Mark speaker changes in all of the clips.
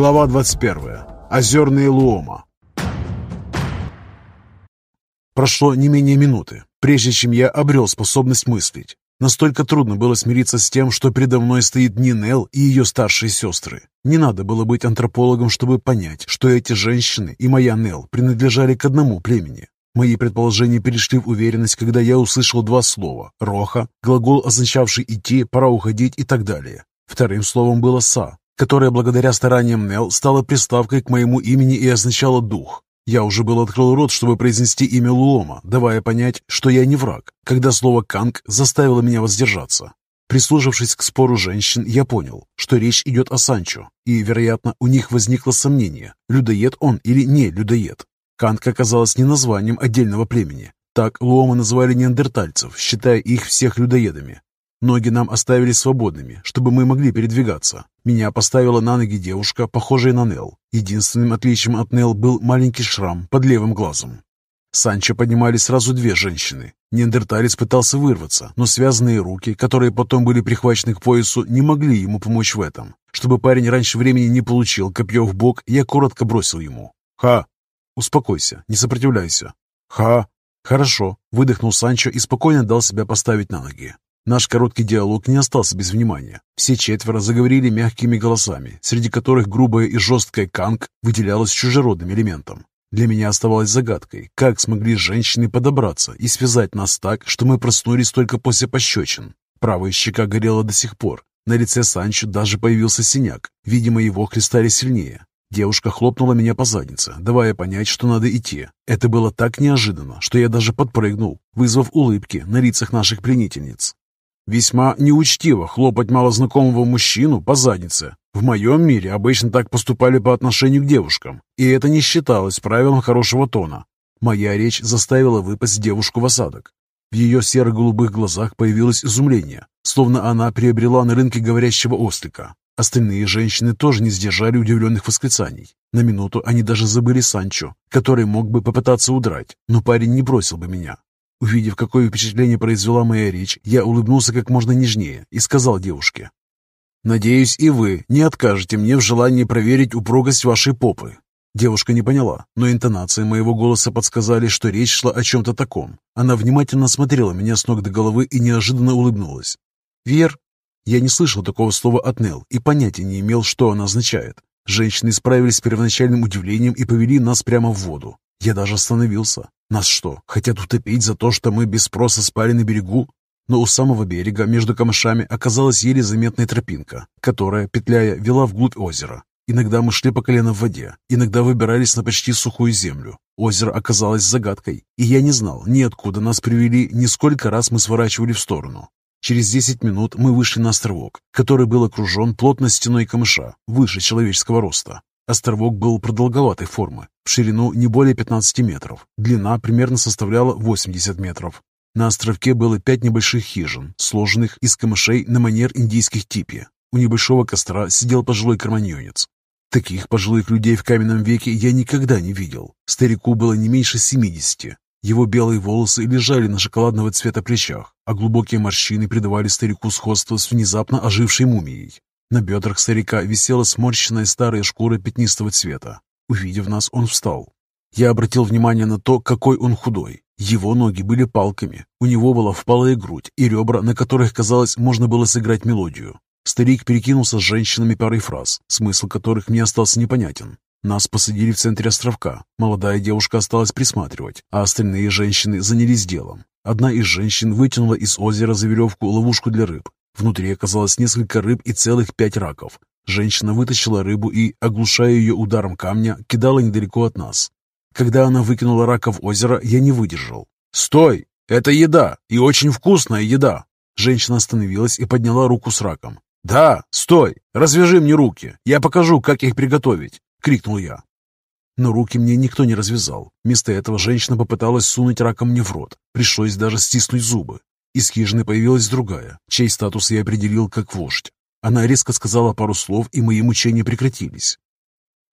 Speaker 1: Глава 21. Озерные Луома. Прошло не менее минуты, прежде чем я обрел способность мыслить. Настолько трудно было смириться с тем, что передо мной стоит Нинел и ее старшие сестры. Не надо было быть антропологом, чтобы понять, что эти женщины и моя Нел принадлежали к одному племени. Мои предположения перешли в уверенность, когда я услышал два слова «роха», глагол, означавший «идти», «пора уходить» и так далее. Вторым словом было «са», которая благодаря стараниям Нел стала приставкой к моему имени и означала «дух». Я уже был открыл рот, чтобы произнести имя Луома, давая понять, что я не враг, когда слово «канг» заставило меня воздержаться. Прислушавшись к спору женщин, я понял, что речь идет о Санчо, и, вероятно, у них возникло сомнение, людоед он или не людоед. Канг оказалось не названием отдельного племени. Так Луома называли неандертальцев, считая их всех людоедами. Ноги нам оставили свободными, чтобы мы могли передвигаться. Меня поставила на ноги девушка, похожая на Нел. Единственным отличием от Нел был маленький шрам под левым глазом. Санчо поднимали сразу две женщины. Неандерталец пытался вырваться, но связанные руки, которые потом были прихвачены к поясу, не могли ему помочь в этом. Чтобы парень раньше времени не получил копье в бок, я коротко бросил ему. «Ха! Успокойся, не сопротивляйся!» «Ха! Хорошо!» — выдохнул Санчо и спокойно дал себя поставить на ноги. Наш короткий диалог не остался без внимания. Все четверо заговорили мягкими голосами, среди которых грубая и жесткая канг выделялась чужеродным элементом. Для меня оставалось загадкой, как смогли женщины подобраться и связать нас так, что мы проснулись только после пощечин. Правая щека горела до сих пор. На лице Санчо даже появился синяк. Видимо, его хлестали сильнее. Девушка хлопнула меня по заднице, давая понять, что надо идти. Это было так неожиданно, что я даже подпрыгнул, вызвав улыбки на лицах наших пленительниц. Весьма неучтиво хлопать малознакомого мужчину по заднице. В моем мире обычно так поступали по отношению к девушкам, и это не считалось правилом хорошего тона. Моя речь заставила выпасть девушку в осадок. В ее серо-голубых глазах появилось изумление, словно она приобрела на рынке говорящего ослика. Остальные женщины тоже не сдержали удивленных восклицаний. На минуту они даже забыли Санчо, который мог бы попытаться удрать, но парень не бросил бы меня. Увидев, какое впечатление произвела моя речь, я улыбнулся как можно нежнее и сказал девушке. «Надеюсь, и вы не откажете мне в желании проверить упругость вашей попы». Девушка не поняла, но интонации моего голоса подсказали, что речь шла о чем-то таком. Она внимательно смотрела меня с ног до головы и неожиданно улыбнулась. «Вер?» Я не слышал такого слова от Нел и понятия не имел, что оно означает. Женщины справились с первоначальным удивлением и повели нас прямо в воду. Я даже остановился. Нас что, хотят утопить за то, что мы без спроса спали на берегу? Но у самого берега между камышами оказалась еле заметная тропинка, которая, петляя, вела вглубь озера. Иногда мы шли по колено в воде, иногда выбирались на почти сухую землю. Озеро оказалось загадкой, и я не знал ни откуда нас привели, ни сколько раз мы сворачивали в сторону. Через десять минут мы вышли на островок, который был окружен плотной стеной камыша, выше человеческого роста. Островок был продолговатой формы, в ширину не более 15 метров, длина примерно составляла 80 метров. На островке было пять небольших хижин, сложенных из камышей на манер индийских типи. У небольшого костра сидел пожилой карманьонец. Таких пожилых людей в каменном веке я никогда не видел. Старику было не меньше 70. Его белые волосы лежали на шоколадного цвета плечах, а глубокие морщины придавали старику сходство с внезапно ожившей мумией. На бедрах старика висела сморщенная старая шкура пятнистого цвета. Увидев нас, он встал. Я обратил внимание на то, какой он худой. Его ноги были палками, у него была впалая грудь и ребра, на которых, казалось, можно было сыграть мелодию. Старик перекинулся с женщинами парой фраз, смысл которых мне остался непонятен. Нас посадили в центре островка. Молодая девушка осталась присматривать, а остальные женщины занялись делом. Одна из женщин вытянула из озера за веревку ловушку для рыб. Внутри оказалось несколько рыб и целых пять раков. Женщина вытащила рыбу и, оглушая ее ударом камня, кидала недалеко от нас. Когда она выкинула рака в озеро, я не выдержал. «Стой! Это еда! И очень вкусная еда!» Женщина остановилась и подняла руку с раком. «Да, стой! Развяжи мне руки! Я покажу, как их приготовить!» — крикнул я. Но руки мне никто не развязал. Вместо этого женщина попыталась сунуть рака мне в рот. Пришлось даже стиснуть зубы. Из хижины появилась другая, чей статус я определил как вождь. Она резко сказала пару слов, и мои мучения прекратились.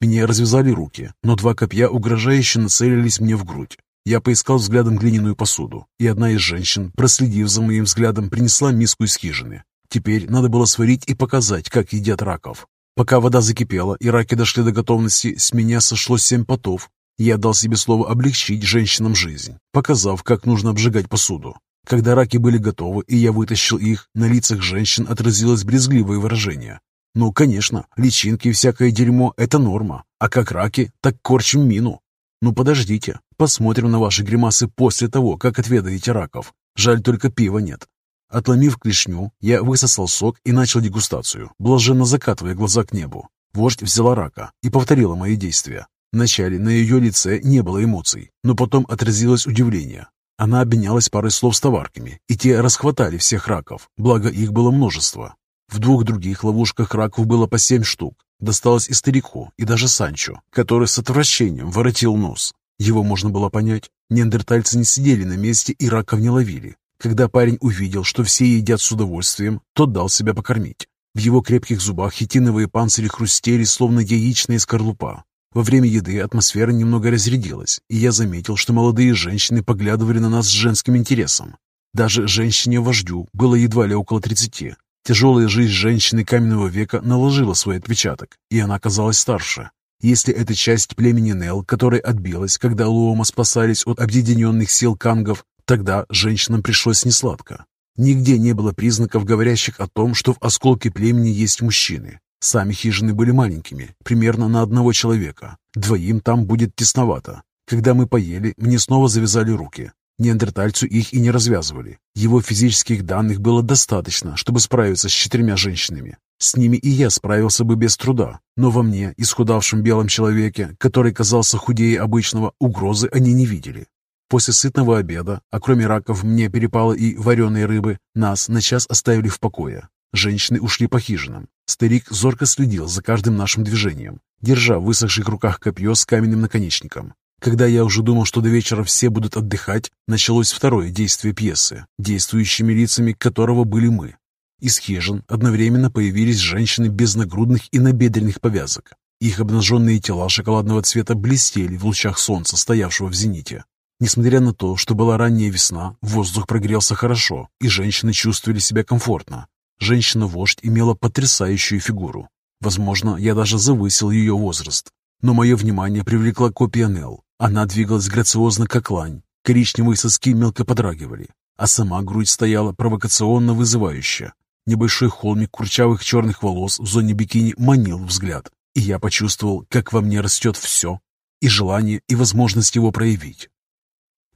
Speaker 1: Мне развязали руки, но два копья угрожающе нацелились мне в грудь. Я поискал взглядом глиняную посуду, и одна из женщин, проследив за моим взглядом, принесла миску из хижины. Теперь надо было сварить и показать, как едят раков. Пока вода закипела и раки дошли до готовности, с меня сошло семь потов. Я дал себе слово облегчить женщинам жизнь, показав, как нужно обжигать посуду. Когда раки были готовы, и я вытащил их, на лицах женщин отразилось брезгливое выражение. Ну, конечно, личинки и всякое дерьмо – это норма, а как раки, так корчим мину. Ну, подождите, посмотрим на ваши гримасы после того, как отведаете раков. Жаль, только пива нет. Отломив клешню, я высосал сок и начал дегустацию, блаженно закатывая глаза к небу. Вождь взяла рака и повторила мои действия. Вначале на ее лице не было эмоций, но потом отразилось удивление. Она обменялась парой слов с товарками, и те расхватали всех раков, благо их было множество. В двух других ловушках раков было по семь штук. Досталось и старику, и даже Санчо, который с отвращением воротил нос. Его можно было понять. Неандертальцы не сидели на месте и раков не ловили. Когда парень увидел, что все едят с удовольствием, тот дал себя покормить. В его крепких зубах хитиновые панцири хрустели, словно яичная скорлупа. Во время еды атмосфера немного разрядилась, и я заметил, что молодые женщины поглядывали на нас с женским интересом. Даже женщине-вождю было едва ли около тридцати. Тяжелая жизнь женщины каменного века наложила свой отпечаток, и она казалась старше. Если это часть племени Нел, которая отбилась, когда Луома спасались от объединенных сил кангов, тогда женщинам пришлось несладко. Нигде не было признаков, говорящих о том, что в осколке племени есть мужчины. Сами хижины были маленькими, примерно на одного человека. Двоим там будет тесновато. Когда мы поели, мне снова завязали руки. Неандертальцу их и не развязывали. Его физических данных было достаточно, чтобы справиться с четырьмя женщинами. С ними и я справился бы без труда, но во мне, исхудавшем белом человеке, который казался худее обычного, угрозы они не видели. После сытного обеда, а кроме раков мне перепало и вареной рыбы, нас на час оставили в покое. Женщины ушли по хижинам. Старик зорко следил за каждым нашим движением, держа в высохших руках копье с каменным наконечником. Когда я уже думал, что до вечера все будут отдыхать, началось второе действие пьесы, действующими лицами которого были мы. Из хижин одновременно появились женщины без нагрудных и набедренных повязок. Их обнаженные тела шоколадного цвета блестели в лучах солнца, стоявшего в зените. Несмотря на то, что была ранняя весна, воздух прогрелся хорошо, и женщины чувствовали себя комфортно. Женщина-вождь имела потрясающую фигуру. Возможно, я даже завысил ее возраст. Но мое внимание привлекла копия Нелл. Она двигалась грациозно, как лань. Коричневые соски мелко подрагивали, а сама грудь стояла провокационно вызывающе. Небольшой холмик курчавых черных волос в зоне бикини манил взгляд, и я почувствовал, как во мне растет все, и желание, и возможность его проявить.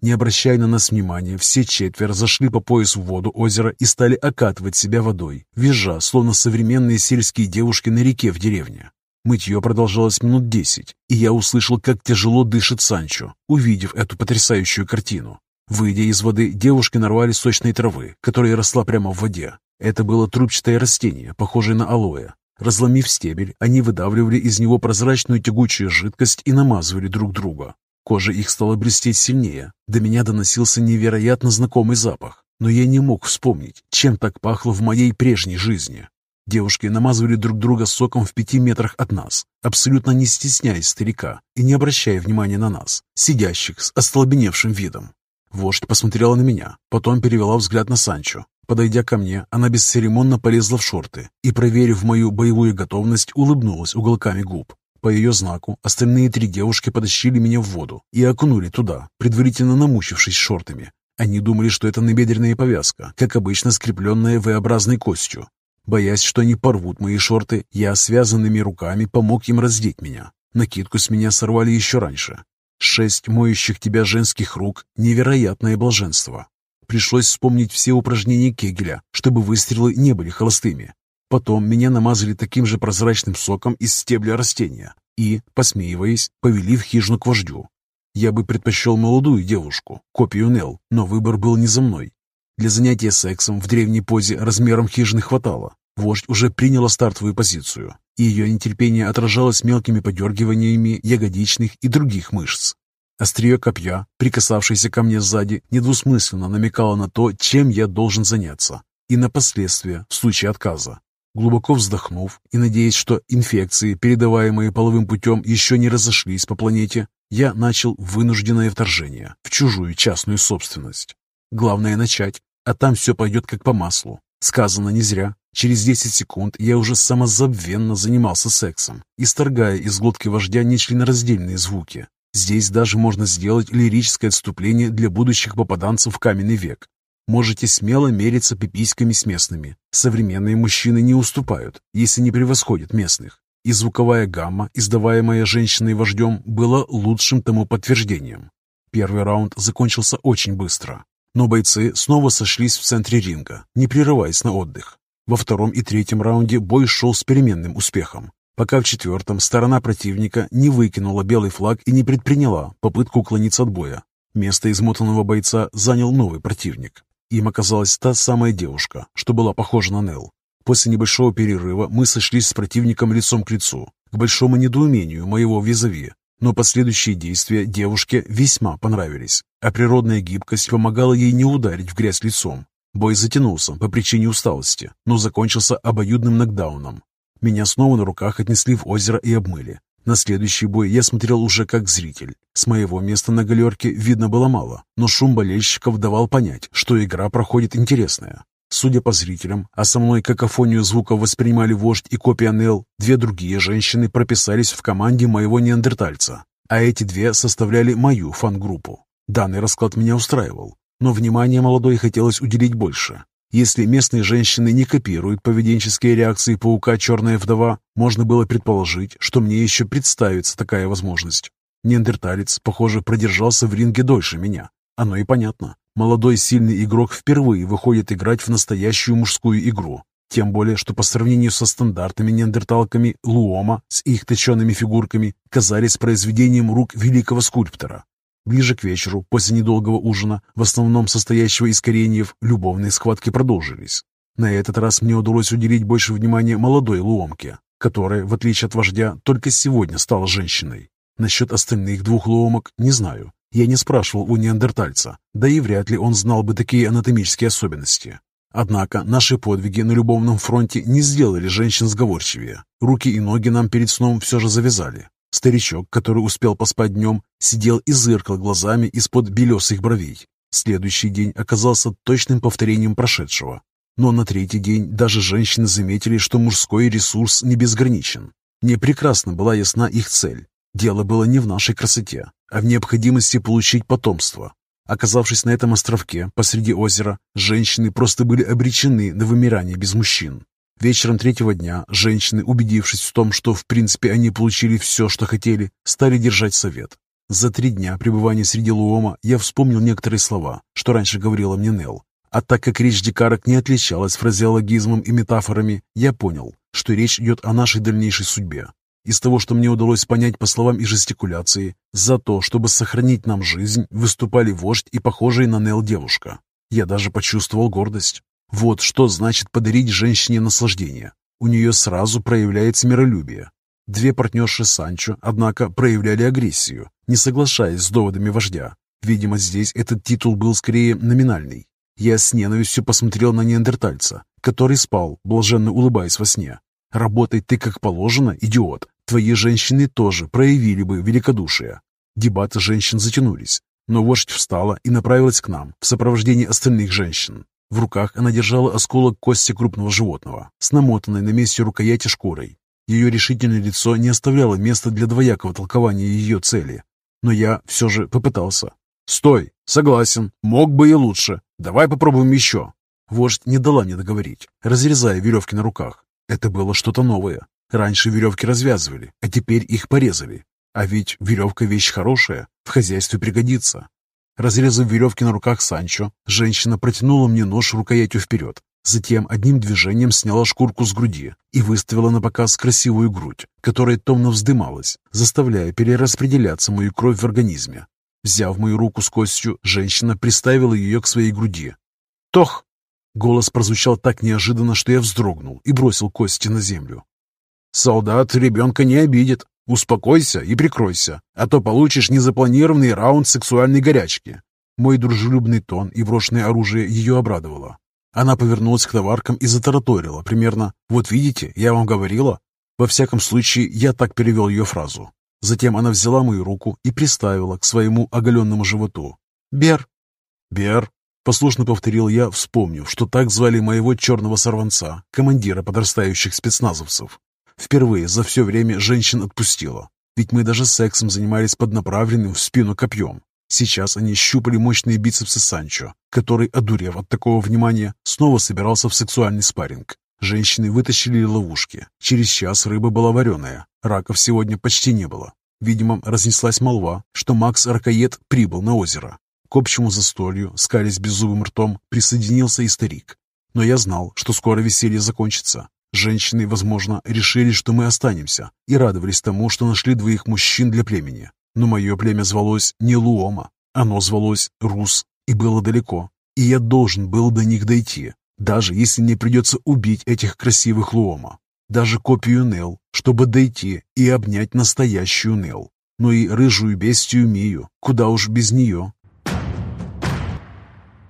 Speaker 1: Не обращая на нас внимания, все четверо зашли по пояс в воду озера и стали окатывать себя водой, визжа, словно современные сельские девушки на реке в деревне. Мытье продолжалось минут десять, и я услышал, как тяжело дышит Санчо, увидев эту потрясающую картину. Выйдя из воды, девушки нарвали сочной травы, которая росла прямо в воде. Это было трубчатое растение, похожее на алоэ. Разломив стебель, они выдавливали из него прозрачную тягучую жидкость и намазывали друг друга. Кожа их стала блестеть сильнее. До меня доносился невероятно знакомый запах, но я не мог вспомнить, чем так пахло в моей прежней жизни. Девушки намазывали друг друга соком в пяти метрах от нас, абсолютно не стесняясь старика и не обращая внимания на нас, сидящих с остолбеневшим видом. Вождь посмотрела на меня, потом перевела взгляд на Санчо. Подойдя ко мне, она бесцеремонно полезла в шорты и, проверив мою боевую готовность, улыбнулась уголками губ. По ее знаку остальные три девушки потащили меня в воду и окунули туда, предварительно намучившись шортами. Они думали, что это набедренная повязка, как обычно скрепленная V-образной костью. Боясь, что они порвут мои шорты, я связанными руками помог им раздеть меня. Накидку с меня сорвали еще раньше. Шесть моющих тебя женских рук — невероятное блаженство. Пришлось вспомнить все упражнения Кегеля, чтобы выстрелы не были холостыми. Потом меня намазали таким же прозрачным соком из стебля растения и, посмеиваясь, повели в хижину к вождю. Я бы предпочел молодую девушку, копию Нел, но выбор был не за мной. Для занятия сексом в древней позе размером хижины хватало. Вождь уже приняла стартовую позицию, и ее нетерпение отражалось мелкими подергиваниями ягодичных и других мышц. Острие копья, прикасавшееся ко мне сзади, недвусмысленно намекало на то, чем я должен заняться, и на последствия в случае отказа. Глубоко вздохнув и надеясь, что инфекции, передаваемые половым путем, еще не разошлись по планете, я начал вынужденное вторжение в чужую частную собственность. Главное начать, а там все пойдет как по маслу. Сказано не зря. Через 10 секунд я уже самозабвенно занимался сексом, исторгая из глотки вождя нечленораздельные звуки. Здесь даже можно сделать лирическое отступление для будущих попаданцев в каменный век. Можете смело мериться пиписьками с местными. Современные мужчины не уступают, если не превосходят местных. И звуковая гамма, издаваемая женщиной-вождем, была лучшим тому подтверждением. Первый раунд закончился очень быстро, но бойцы снова сошлись в центре ринга, не прерываясь на отдых. Во втором и третьем раунде бой шел с переменным успехом, пока в четвертом сторона противника не выкинула белый флаг и не предприняла попытку уклониться от боя. Место измотанного бойца занял новый противник. Им оказалась та самая девушка, что была похожа на Нелл. После небольшого перерыва мы сошлись с противником лицом к лицу, к большому недоумению моего визави. Но последующие действия девушке весьма понравились, а природная гибкость помогала ей не ударить в грязь лицом, Бой затянулся по причине усталости, но закончился обоюдным нокдауном. Меня снова на руках отнесли в озеро и обмыли. На следующий бой я смотрел уже как зритель. С моего места на галерке видно было мало, но шум болельщиков давал понять, что игра проходит интересная. Судя по зрителям, а со мной какофонию звуков воспринимали вождь и копия Нел, две другие женщины прописались в команде моего неандертальца, а эти две составляли мою фан-группу. Данный расклад меня устраивал. Но внимание молодой хотелось уделить больше. Если местные женщины не копируют поведенческие реакции паука «Черная вдова», можно было предположить, что мне еще представится такая возможность. Неандерталец, похоже, продержался в ринге дольше меня. Оно и понятно. Молодой сильный игрок впервые выходит играть в настоящую мужскую игру. Тем более, что по сравнению со стандартными неандерталками Луома с их точенными фигурками казались произведением рук великого скульптора. Ближе к вечеру, после недолгого ужина, в основном состоящего из кореньев, любовные схватки продолжились. На этот раз мне удалось уделить больше внимания молодой луомке, которая, в отличие от вождя, только сегодня стала женщиной. Насчет остальных двух луомок не знаю. Я не спрашивал у неандертальца, да и вряд ли он знал бы такие анатомические особенности. Однако наши подвиги на любовном фронте не сделали женщин сговорчивее. Руки и ноги нам перед сном все же завязали. Старичок, который успел поспать днем, сидел и зыркал глазами из-под белесых бровей. Следующий день оказался точным повторением прошедшего. Но на третий день даже женщины заметили, что мужской ресурс не безграничен. Мне прекрасно была ясна их цель. Дело было не в нашей красоте, а в необходимости получить потомство. Оказавшись на этом островке посреди озера, женщины просто были обречены на вымирание без мужчин. Вечером третьего дня женщины, убедившись в том, что в принципе они получили все, что хотели, стали держать совет. За три дня пребывания среди Луома я вспомнил некоторые слова, что раньше говорила мне Нел. А так как речь дикарок не отличалась фразеологизмом и метафорами, я понял, что речь идет о нашей дальнейшей судьбе. Из того, что мне удалось понять по словам и жестикуляции, за то, чтобы сохранить нам жизнь, выступали вождь и похожая на Нел девушка. Я даже почувствовал гордость. Вот что значит подарить женщине наслаждение. У нее сразу проявляется миролюбие. Две партнерши Санчо, однако, проявляли агрессию, не соглашаясь с доводами вождя. Видимо, здесь этот титул был скорее номинальный. Я с ненавистью посмотрел на неандертальца, который спал, блаженно улыбаясь во сне. «Работай ты как положено, идиот. Твои женщины тоже проявили бы великодушие». Дебаты женщин затянулись, но вождь встала и направилась к нам в сопровождении остальных женщин. В руках она держала осколок кости крупного животного с намотанной на месте рукояти шкурой. Ее решительное лицо не оставляло места для двоякого толкования ее цели. Но я все же попытался. «Стой! Согласен. Мог бы и лучше. Давай попробуем еще». Вождь не дала мне договорить, разрезая веревки на руках. Это было что-то новое. Раньше веревки развязывали, а теперь их порезали. А ведь веревка вещь хорошая, в хозяйстве пригодится. Разрезав веревки на руках Санчо, женщина протянула мне нож рукоятью вперед. Затем одним движением сняла шкурку с груди и выставила на показ красивую грудь, которая томно вздымалась, заставляя перераспределяться мою кровь в организме. Взяв мою руку с костью, женщина приставила ее к своей груди. «Тох!» Голос прозвучал так неожиданно, что я вздрогнул и бросил кости на землю. «Солдат ребенка не обидит», Успокойся и прикройся, а то получишь незапланированный раунд сексуальной горячки. Мой дружелюбный тон и брошенное оружие ее обрадовало. Она повернулась к товаркам и затараторила примерно «Вот видите, я вам говорила». Во всяком случае, я так перевел ее фразу. Затем она взяла мою руку и приставила к своему оголенному животу. «Бер». «Бер». Послушно повторил я, вспомнив, что так звали моего черного сорванца, командира подрастающих спецназовцев. Впервые за все время женщин отпустила, ведь мы даже сексом занимались под направленным в спину копьем. Сейчас они щупали мощные бицепсы Санчо, который, одурев от такого внимания, снова собирался в сексуальный спарринг. Женщины вытащили ловушки. Через час рыба была вареная. Раков сегодня почти не было. Видимо, разнеслась молва, что Макс Ракоед прибыл на озеро. К общему застолью, скались беззубым ртом, присоединился и старик. Но я знал, что скоро веселье закончится. Женщины, возможно, решили, что мы останемся, и радовались тому, что нашли двоих мужчин для племени. Но мое племя звалось не Луома, оно звалось Рус, и было далеко, и я должен был до них дойти, даже если мне придется убить этих красивых Луома. Даже копию Нел, чтобы дойти и обнять настоящую Нел. Но и рыжую бестию Мию, куда уж без нее.